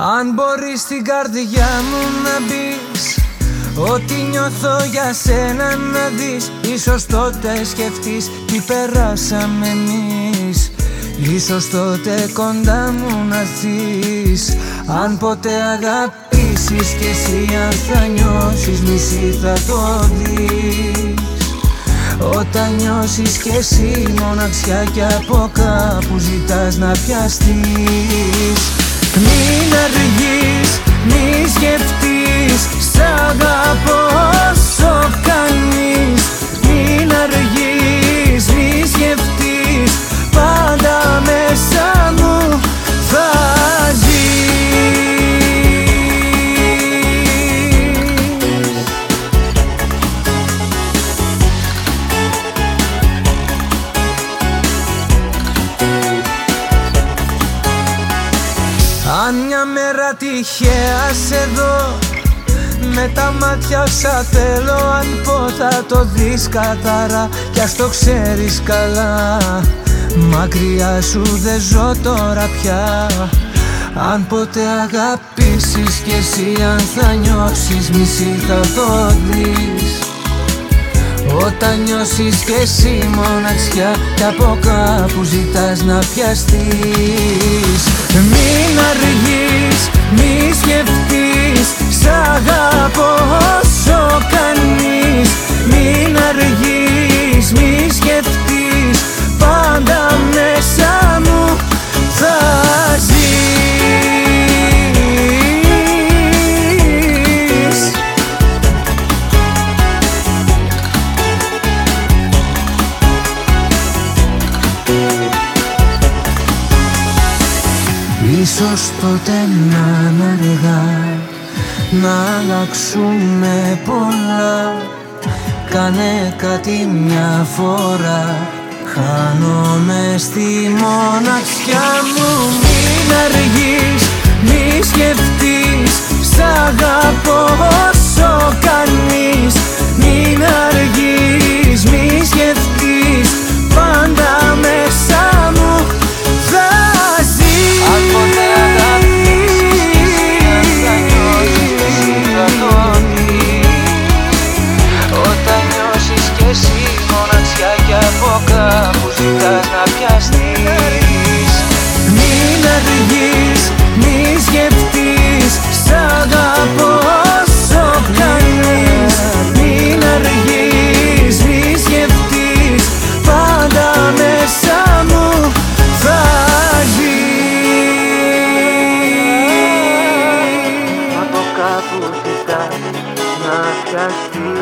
Αν μπορείς στην καρδιά μου να μπεις Ό,τι νιώθω για σένα να δεις. Ίσως τότε σκεφτείς τι περάσαμε εμείς. Ίσως τότε κοντά μου να ζεις. Αν ποτέ αγαπήσεις κι εσύ αν θα νιώσεις μισή θα το δεις. Όταν νιώσεις κι εσύ μοναξιά κι από κάπου ζητάς να πιαστείς Μην αργείς, μη σκεφτείς, Αν μια μέρα τυχαία σε δω με τα μάτια όσα θέλω αν πω θα το δεις καθαρά. Κι ας το ξέρεις καλά Μακριά σου δεν ζω τώρα πια. Αν ποτέ αγαπήσεις κι εσύ αν θα νιώσεις μισή θα το δεις όταν νιώσεις κι εσύ μοναξιά Κι από κάπου ζητάς να πιαστείς. Μην αργείς, μη σκεφτείς Σ' αγαπώ όσο κανείς Μην αργείς, Ίσως τότε να είναι αργάς. Να αλλάξουμε πολλά. Κάνε κάτι μια φορά. Χάνομαι στη μοναξιά μου That's the